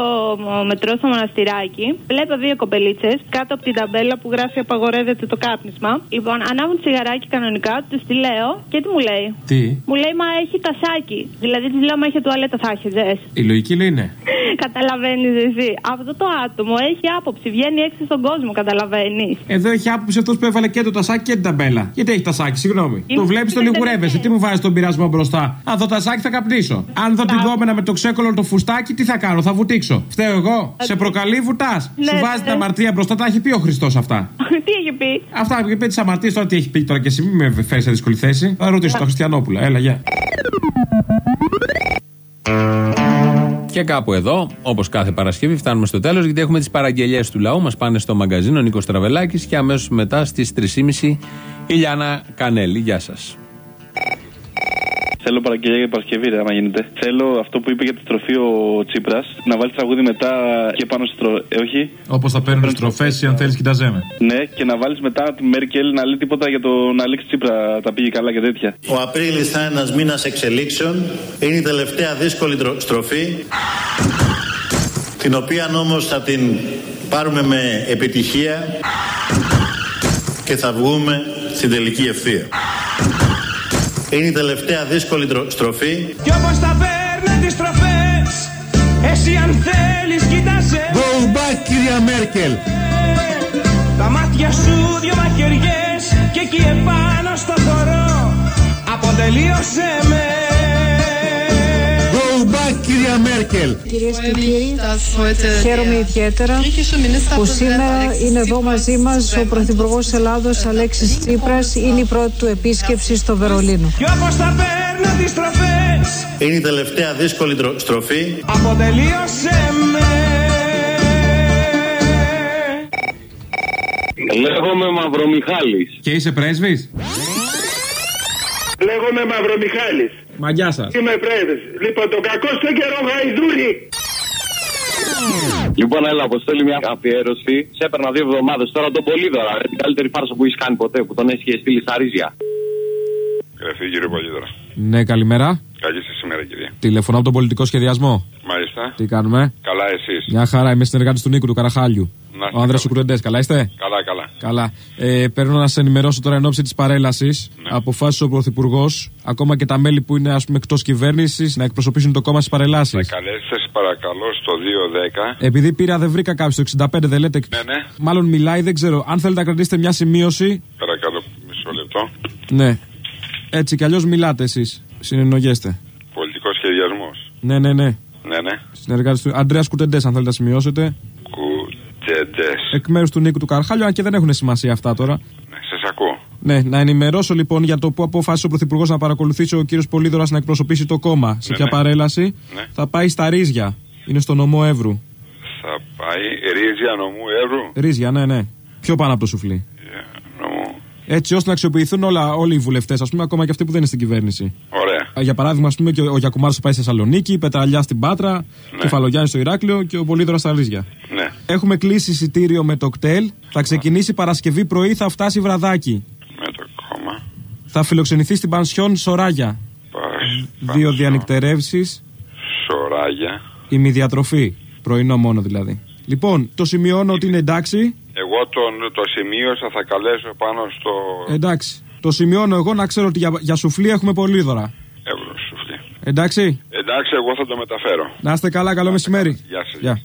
μετρό στο μοναστηράκι, βλέπω δύο κοπελίτσες κάτω από την ταμπέλα που γράφει Απαγορεύεται το κάπνισμα. Λοιπόν, ανάβουν τσιγαράκι κανονικά, τους τη λέω και τι μου λέει. Τι; Μου λέει, Μα έχει τασάκι. Δηλαδή της λέω, Μα έχει τουαλέτα, θα έχετε. Η λογική λέει ναι. Καταλαβαίνεις εσύ. Αυτό το άτομο έχει άποψη, βγαίνει έξω στον κόσμο, καταλαβαίνεις. Εδώ έχει άποψη αυτός που έβαλε και το τασάκι και την ταμπέλα. Γιατί έχει τασάκι, συγγνώμη. Είναι Το βλέπεις, το είναι λιγουρεύεσαι. Τι μου βάζεις τον πειρασμό μπροστά. Αν δω τασάκι θα καπνίσω. Αν δω την κόμενα με το ξέκολο το φουστάκι, τι θα κάνω, θα βουτήξω. Φταίω εγώ. Σε προκαλεί, βουτάς. Ναι, Σου βάζει ναι. την αμαρτία μπροστά, τα έχει πει ο Χριστός αυτά. τι έχει πει. Αυτά που είπε τις αμαρτίες τώρα τι έχει πει τώρα και εσύ, μην με φέρεις σε δύσκολη θέση. Θα ρωτήσω τον Χριστιανόπουλα. Έλα, γεια. Και κάπου εδώ, όπως κάθε Παρασκευή, φτάνουμε στο τέλος γιατί έχουμε τις παραγγελίε του λαού. Μας πάνε στο μαγκαζίνο Νίκος Τραβελάκης και αμέσως μετά στις 3.30 η Λιάνα Κανέλη. Γεια σας. Θέλω παραγγελία για Παρασκευή, ρε, άμα γίνεται. Θέλω αυτό που είπε για τη στροφή ο Τσίπρας να βάλει τραγούδι μετά και πάνω στη στροφή. Ε, όχι. Όπως θα παίρνουν στροφές ή αν θέλεις, κοιταζέμε. Ναι, και να βάλεις μετά τη Μέρκελ να λέει τίποτα για τον Αλέξη Τσίπρα. Τα πήγε καλά και τέτοια. Ο Απρίλης θα είναι ένας μήνας εξελίξεων. Είναι η τελευταία δύσκολη τρο- στροφή, την οποία όμως θα την πάρουμε με επιτυχία και θα βγούμε στην τελική ευθεία. Είναι η τελευταία δύσκολη τρο- στροφή. Κι όπως τα παίρνουν τις τροφές Εσύ αν θέλεις κοίτασε Go back, κυρία Μέρκελ. Τα μάτια σου δυο μαχαιριές Και εκεί επάνω στο χορό Αποτελείωσε με Go back, κυρία Μέρκελ. Κυρίες και κύριοι, χαίρομαι ιδιαίτερα που σήμερα είναι εδώ μαζί μας ο Πρωθυπουργός Ελλάδος Αλέξης Τσίπρας. Είναι η πρώτη του επίσκεψη στο Βερολίνο. Κι όπως τα παίρνουν τις τροφές Είναι η τελευταία δύσκολη τρο- στροφή. Αποτελείωσε με Λέγομαι Μαυρομιχάλης. Και είσαι πρέσβης; Λέγομαι Μαυρομιχάλης. Μα γεια σας. Είμαι πρέσβης. Λοιπόν, τον κακό στον καιρό γαϊδούρι. Λοιπόν, έλα, αποστέλει μια αφιέρωση. Σε έπαιρνα δύο εβδομάδες τώρα τον Πολύδωρα. ρε, Την καλύτερη φάρσα που έχεις κάνει ποτέ, που τον έχει στείλει στα ρίζια. Γραφή κύριε Πολύδωρα. Ναι, καλημέρα. Καλή σας ημέρα, κύριε. Τηλεφωνώ από τον πολιτικό σχεδιασμό. Μάλιστα. Τι κάνουμε; Καλά, εσείς. Μια χαρά, είμαι συνεργάτης του Νίκου του Καραχάλιου. Να είστε Ο άνδρας του Κουρεντέ, καλά είστε; Καλά, καλά. Καλά. Ε, παίρνω να σα ενημερώσω τώρα εν ώψη της παρέλασης. Ναι. Αποφάσισε ο Πρωθυπουργός, ακόμα και τα μέλη που είναι ας πούμε εκτός κυβέρνησης, να εκπροσωπήσουν το κόμμα στις παρελάσεις. Καλέστε, σας παρακαλώ, στο 210. Επειδή πήρα, δεν βρήκα κάποιο το 65, δεν λέτε. Ναι, ναι. Μάλλον μιλάει, δεν ξέρω. Αν θέλετε να κρατήσετε μια σημείωση. Παρακαλώ, μισό λεπτό. Ναι. Έτσι κι αλλιώς μιλάτε εσείς. Συνεννογέστε. Πολιτικός σχεδιασμός. Ναι, ναι, ναι. Ναι, ναι. Συνεργάτη του Αντρέα Κουτεντές, αν θέλετε να σημειώσετε. Κουτεντέ. Εκ μέρους του Νίκου του Καρχάλιου, αν και δεν έχουν σημασία αυτά τώρα. Ναι, σας ακούω. Ναι, να ενημερώσω λοιπόν για το που αποφάσισε ο Πρωθυπουργός να παρακολουθήσει ο κύριος Πολύδωρας να εκπροσωπήσει το κόμμα. Σε Ναι, ποια ναι. παρέλαση Ναι. θα πάει στα Ρίζια. Είναι στο νομό Εύρου. Θα πάει ρίζια νομού Εύρου; Ρίζια, ναι, ναι. Πιο πάνω από το σουφλί. Νομού. Έτσι ώστε να αξιοποιηθούν όλα, όλοι οι βουλευτές, ας πούμε, ακόμα και αυτοί που δεν είναι στην κυβέρνηση. Ωραία. Για παράδειγμα, ας πούμε, και ο, ο Γιακουμάρος θα πάει στη Θεσσαλονίκη, η Πετραλιά στην Πάτρα, Ναι. Κεφαλογιάννη στο Ηράκλειο και ο Πολύδωρας στα Ρίζια. Ναι. Έχουμε κλείσει εισιτήριο με το κτέλ. Θα ξεκινήσει Παρασκευή πρωί, θα φτάσει βραδάκι. Με το κόμμα. Θα φιλοξενηθεί στην Πανσιόν Σοράγια. Δύο διανυκτερεύσεις, Σοράγια. ημιδιατροφή. Πρωινό μόνο δηλαδή. Λοιπόν, το σημειώνω ότι είναι εντάξει. Εγώ τον, το σημείωσα, θα καλέσω πάνω στο Εντάξει. Το σημειώνω εγώ να ξέρω ότι για, για σουφλί έχουμε πολύδωρα. Εύρου σουφλί. Εντάξει. Εντάξει, εγώ θα το μεταφέρω. Να είστε καλά, καλό μεσημέρι. Γεια σας. Γεια.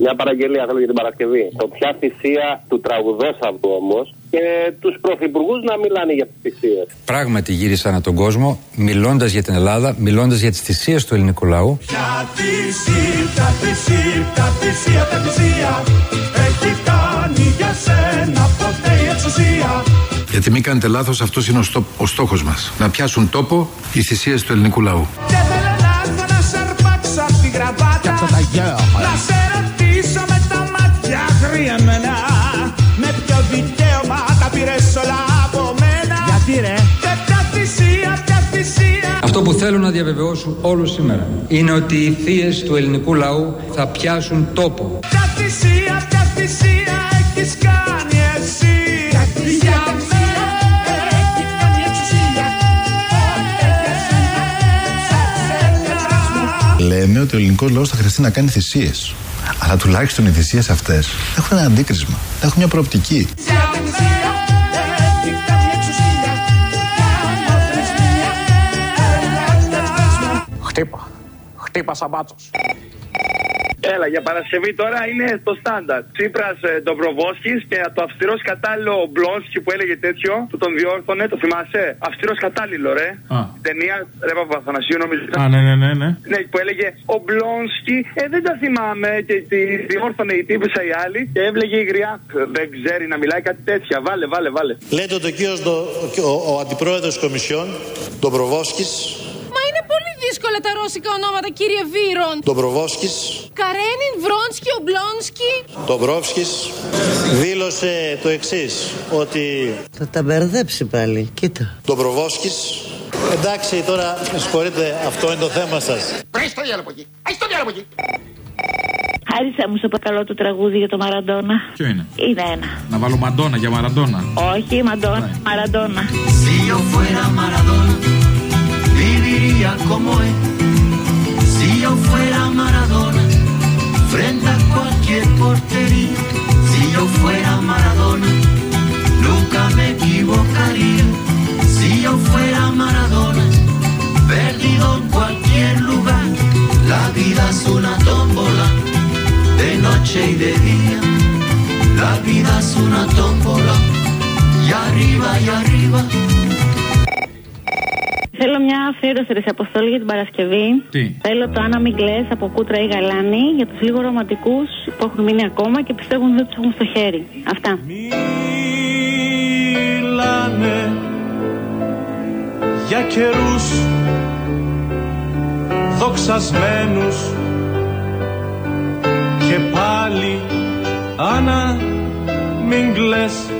Μια παραγγελία θέλω για την Παρασκευή. Το ποια θυσία του τραγουδόσαυρου όμως και τους πρωθυπουργούς να μιλάνε για τις θυσίες. Πράγματι γύρισα ανά τον κόσμο, μιλώντας για την Ελλάδα, μιλώντας για τις θυσίες του ελληνικού λαού. Ποια θυσία, ποια θυσία, ποια θυσία, ποια θυσία Έχει κάνει για σένα ποτέ η εξουσία Γιατί μην κάνετε λάθος, αυτός είναι ο, στό, ο στόχος μας. Να πιάσουν τόπο οι θυσίες του ελληνικού λαού. Και θέλω να έρθω να σε αρπάξω απ' την κραβάτα Να σε ρωτήσω με τα μάτια χρειαμένα Με ποιο δικαίωμα τα πήρες όλα από μένα. Γιατί ρε. Και ποια θυσία, ποια θυσία. Αυτό που θέλω να διαβεβαιώσω όλους σήμερα είναι ότι οι θείες του ελληνικού λαού θα πιάσουν τόπο. Ποια θυσία, ποια θυσία έχεις κάνει εσύ Για μένα Λέμε ότι ο ελληνικός λαός θα χρειαστεί να κάνει θυσίες. Αλλά τουλάχιστον οι θυσίες αυτές έχουν ένα αντίκρισμα. Έχουν μια προοπτική. Χτύπα. Χτύπα σαμπάτσος. Έλα, για Παρασκευή τώρα είναι το στάνταρ. Τσίπρας ε, Ντομπροβόσκης και το αυστηρός κατάλληλο Μπλόνσκι που έλεγε τέτοιο, που τον διόρθωνε, το θυμάσαι; Αυστηρός κατάλληλο, ρε. Α. Η ταινία ρε Παπαθανασίου, νομίζω. Α, ναι, ναι, ναι, ναι. Ναι, που έλεγε ο Μπλόνσκι, ε, δεν τα θυμάμαι και τη διόρθωνε η τύπησα η άλλη και έβλεγε η γριά. «Ε, Δεν ξέρει να μιλάει κάτι τέτοια. Βάλε, βάλε, βάλε. Λέτε ότι ο κύριος Ντο- ο, ο αντιπρόεδρος της Κομισιόν, Ντομπροβόσκης, Μα είναι πολύ δύσκολα τα ρώσικα ονόματα, κύριε Βύρον. Ντομπροβόσκης, Καρένιν, Βρόνσκι, Ομπλόνσκι. Ντομπρόφσκης, δήλωσε το εξής, ότι Θα τα μπερδέψει πάλι. Κοίτα. Ντομπροβόσκης, εντάξει τώρα, με συγχωρείτε, αυτό είναι το θέμα σας. Βρες το διάλογο εκεί. Έχεις το διάλογο εκεί. Χάρισα μου στο παρακαλώ το τραγούδι για το Μαραντόνα. Ποιο είναι; Είναι ένα. Να βάλω μαντόνα για μαραντόνα. Όχι, Μαντόνα, Μαραντόνα. Si como él. Si yo fuera Maradona, frente a cualquier portería. Si yo fuera Maradona, nunca me equivocaría. Si yo fuera Maradona, perdido en cualquier lugar. La vida es una tómbola, de noche y de día. La vida es una tómbola, y arriba y arriba. Θέλω μια αφιέρωση ρε, σε αποστολή για την Παρασκευή. Τι; Θέλω το Άννα Μιγκλές από Κούτρα ή Γαλάνη για τους λίγο ρομαντικούς που έχουν μείνει ακόμα και πιστεύουν ότι δεν τους έχουν στο χέρι. Αυτά. Μιλάνε για καιρούς δοξασμένους και πάλι Άννα μην κλαις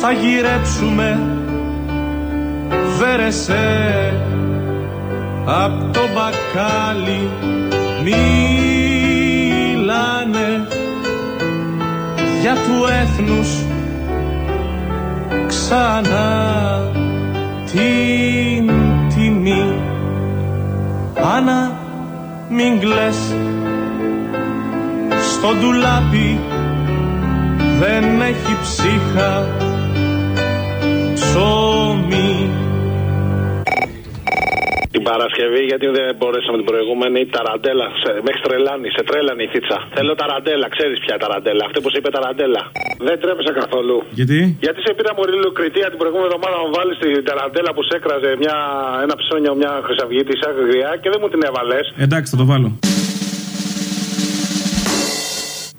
θα γυρέψουμε βέρεσέ απ' το μπακάλι μιλάνε για του έθνους ξανά την τιμή. Άννα μην κλαις στο ντουλάπι δεν έχει ψύχα ψωμί Την Παρασκευή, γιατί δεν μπορέσαμε την προηγούμενη, ταραντέλα. Σε, με έχει τρελάνει, σε τρέλανε η θίτσα. Θέλω ταραντέλα, ξέρεις ποια ταραντέλα. Αυτή που σου είπε ταραντέλα. Δεν τρέπεσα καθόλου. Γιατί; Γιατί σε πήρα μωρή κριτία την προηγούμενη εβδομάδα να μου βάλεις την ταραντέλα που σε έκραζε μια, ένα ψώνιο, μια χρυσαυγήτη σαν γριά και δεν μου την έβαλες. Εντάξει, θα το βάλω.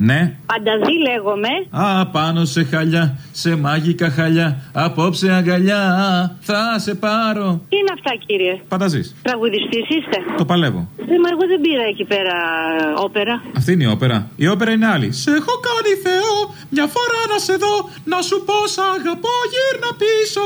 Ναι. Πανταζή λέγομαι. Α, πάνω σε χαλιά, σε μάγικα χαλιά. Απόψε αγκαλιά θα σε πάρω. Τι είναι αυτά, κύριε; Πανταζής. Τραγουδιστής είστε; Το παλεύω. Ε, μα εγώ δεν πήρα εκεί πέρα όπερα. Αυτή είναι η όπερα. Η όπερα είναι άλλη. Σε έχω κάνει Θεό, μια φορά να σε δω, να σου πω σ' αγαπώ, γύρνα πίσω.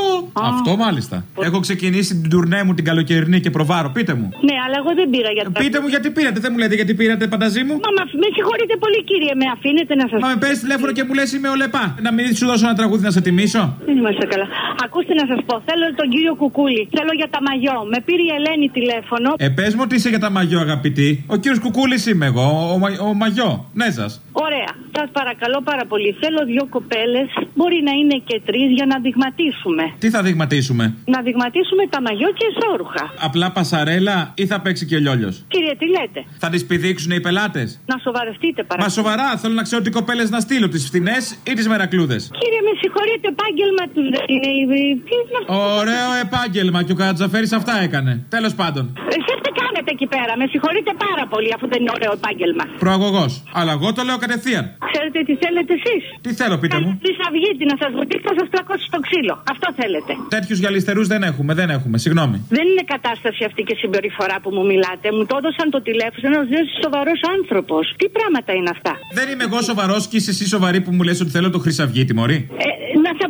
Αυτό μάλιστα. Έχω ξεκινήσει την τουρνέ μου την καλοκαιρινή και προβάρω. Πείτε μου. Ναι, αλλά εγώ δεν πήρα για Πείτε μου γιατί πήρατε, δεν μου λέτε γιατί πήρατε, πανταζή μου. Μα, μα με συγχωρείτε πολύ, κύριε, με αφήνετε να σα Μα με παίρνει τηλέφωνο και μου λες είμαι ο Λεπά. Να μην σου δώσω ένα τραγούδι να σε τιμήσω; Δεν είμαστε καλά. Ακούστε να σας πω, θέλω τον κύριο Κουκούλη. Θέλω για τα μαγιό. Με πήρε η Ελένη τηλέφωνο. Ε, πες μου τι είσαι για τα μαγιό, αγαπητή. Ο κύριος Κουκούλης είμαι εγώ, ο, μα- ο μαγιό. Ναι, σας. Ωραία. Σας παρακαλώ πάρα πολύ. Θέλω δύο κοπέλες, μπορεί να είναι και τρεις, για να δειγματίσουμε. Τι θα δειγματίσουμε; Να δειγματίσουμε τα μαγιό και εσόρουχα. Απλά πασαρέλα ή θα παίξει και ο λιόλιος; Κύριε, τι λέτε; Θα τις πηδήξουν οι πελάτες; Να σοβαρευτείτε Μα παρακαλώ. σοβαρά, θέλω να ξέρω τι κοπέλες να στείλω, τις φθηνέ ή τις μερακλούδες. Κύριε, με συγχωρείτε, επάγγελμα του δεν είναι. η- Τι είναι αυτό; Ωραίο επάγγελμα και ο Κατζαφέρη αυτά έκανε. Τέλος πάντων. Εσείς τι κάνετε εκεί πέρα, με συγχωρείτε πάρα πολύ, αφού δεν είναι ωραίο επάγγελμα. Προαγωγός. Αλλά εγώ το λέω κατευθείαν. Ξέρετε τι θέλετε εσείς; Τι θέλω, πείτε μου. Τη Αυγήτη να σας βοηθήσει να σας πλακώσει στο ξύλο. Αυτό θέλετε. Τέτοιους γυαλιστερούς δεν έχουμε, δεν έχουμε. Συγγνώμη. Δεν είναι κατάσταση αυτή και συμπεριφορά που μου μιλάτε. Μου το έδωσαν το τηλέφωνο ένας σοβαρός άνθρωπος. Τι πράγματα είναι αυτά; Δεν είμαι εγώ σοβαρός και είσαι εσύ σοβαρή που μου λες ότι θέλω το Χρυσαυγίτη, Μωρή.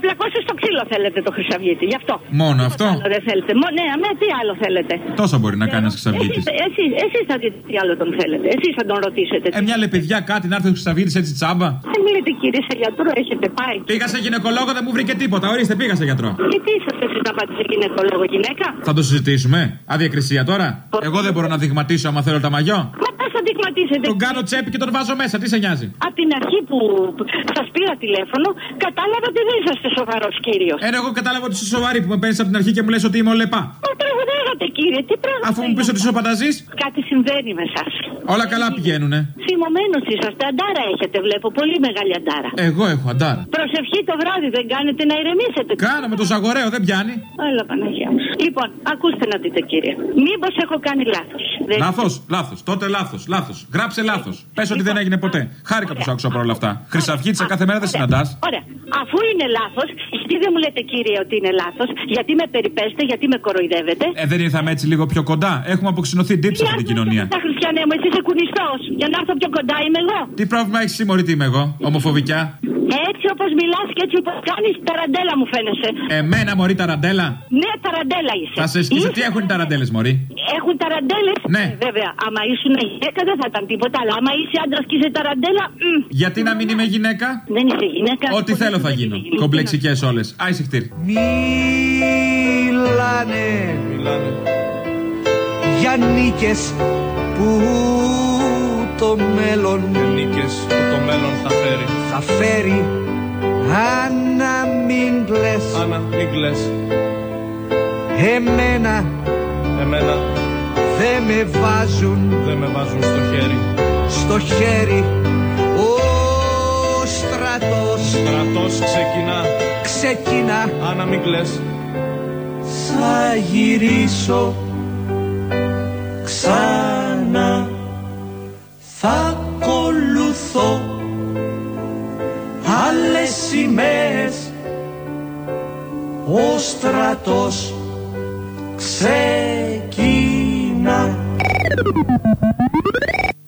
Ε, να σε πλακώσει στο ξύλο θέλετε το Χρυσαυγήτη, γι' αυτό. Μόνο αυτό; Άλλο δεν θέλετε. Μο, ναι, με τι άλλο θέλετε. Τόσο μπορεί να κάνεις ένα Χρυσαυγίτης. Εσείς, εσείς, εσείς θα δείτε τι άλλο τον θέλετε. Εσείς θα τον ρωτήσετε. Ε, μια λεπιδιά κάτι να έρθει ο Χρυσαυγίτης έτσι τσάμπα; Δεν μιλείτε κύριε σε γιατρό, έχετε πάει. Πήγα σε γυναικολόγο, δεν μου βρήκε τίποτα. Ορίστε, πήγα σε γιατρό. Και τι είσαστε εσείς να πάτε σε γυναικολόγο γυναίκα; Θα το συζητήσουμε. Αδιακρισία τώρα. Εγώ δεν μπορώ να δειγματίσω άμα θέλω τα μαγιό. Μα πώς θα δειγματίσετε. Τον κάνω τσέπη και τον βάζω μέσα. Τι σε νοιάζει; Από την αρχή που σας πήρα τηλέφωνο, κατάλαβα ότι δεν είσαστε σοβαρός κύριος. Ένα εγώ κατάλαβα ότι είσαι σοβαρή που με παίρνεις από την αρχή και μου λες ότι είμαι ο Λεπά. Μα τραγουδάγατε κύριε, τι πράγμα. Αφού μου πεις ότι είσαι ο Πανταζής, Κάτι συμβαίνει με εσά. όλα καλά πηγαίνουνε. Θυμωμένος είσαστε, αντάρα έχετε, βλέπω. Πολύ μεγάλη αντάρα. Εγώ έχω αντάρα. Προσευχή το βράδυ δεν κάνετε να ηρεμήσετε. Κάνω με το ζαγορέο, δεν πιάνει. Έλα Παναγία μου. Λοιπόν, ακούστε να δείτε κύριε. Μήπως έχω κάνει λάθος. Λάθος, λάθος. Τότε λάθος, λάθος. Γράψε λάθος. Πες ότι δεν έγινε ποτέ. Χάρηκα που σ' άκουσα παρόλα αυτά. Χρυσαυγίτσα κάθε μέρα δεν συναντάς. Ωραία. Αφού είναι λάθος, γιατί δεν μου λέτε κύριε ότι είναι λάθος, γιατί με περιπέστε, γιατί με κοροϊδεύετε; Ε, δεν ήρθαμε έτσι λίγο πιο κοντά. Έχουμε αποξηνωθεί ντύψη αυτή την κοινωνία. Τα χριστιανέ μου, εσύ είσαι κουνιστός. Για να έρθω πιο κοντά είμαι εγώ. Τι πρόβλημα έχεις συμμορή τι είμαι εγώ, ομοφοβικιά. Έτσι όπω μιλάς και έτσι όπως κάνεις, ταραντέλα μου φαίνεσαι. Εμένα μωρή ταραντέλα. Ναι, ταραντέλα είσαι. Θα σε σκίσω. Τι έχουν οι ταραντέλες, Μωρή. Έχουν ταραντέλες. Ναι. Βέβαια, άμα ήσουν γυναίκα δεν θα ήταν τίποτα. Αλλά άμα είσαι άντρας και είσαι ταραντέλα. μμ. Γιατί να μην είμαι γυναίκα; Δεν είσαι γυναίκα. Ό,τι θέλω θα γίνω. Κομπλεξικές όλες. Άισε χτύρ. Μιλάνε, για νίκες που το μέλλον Νίκες που το μέλλον θα φέρει θα φέρει αν να μην κλαις. Άννα μην κλαις. Εμένα Εμένα. δεν με βάζουν. Δεν με βάζουν στο χέρι. Στο χέρι. Ο στρατός. Στρατός ξεκινά. Ξεκινά. Άννα μην κλαις. Θα γυρίσω ξανά. Θα ακολουθώ. άλλες σημαίες. Ο στρατός ξεκινά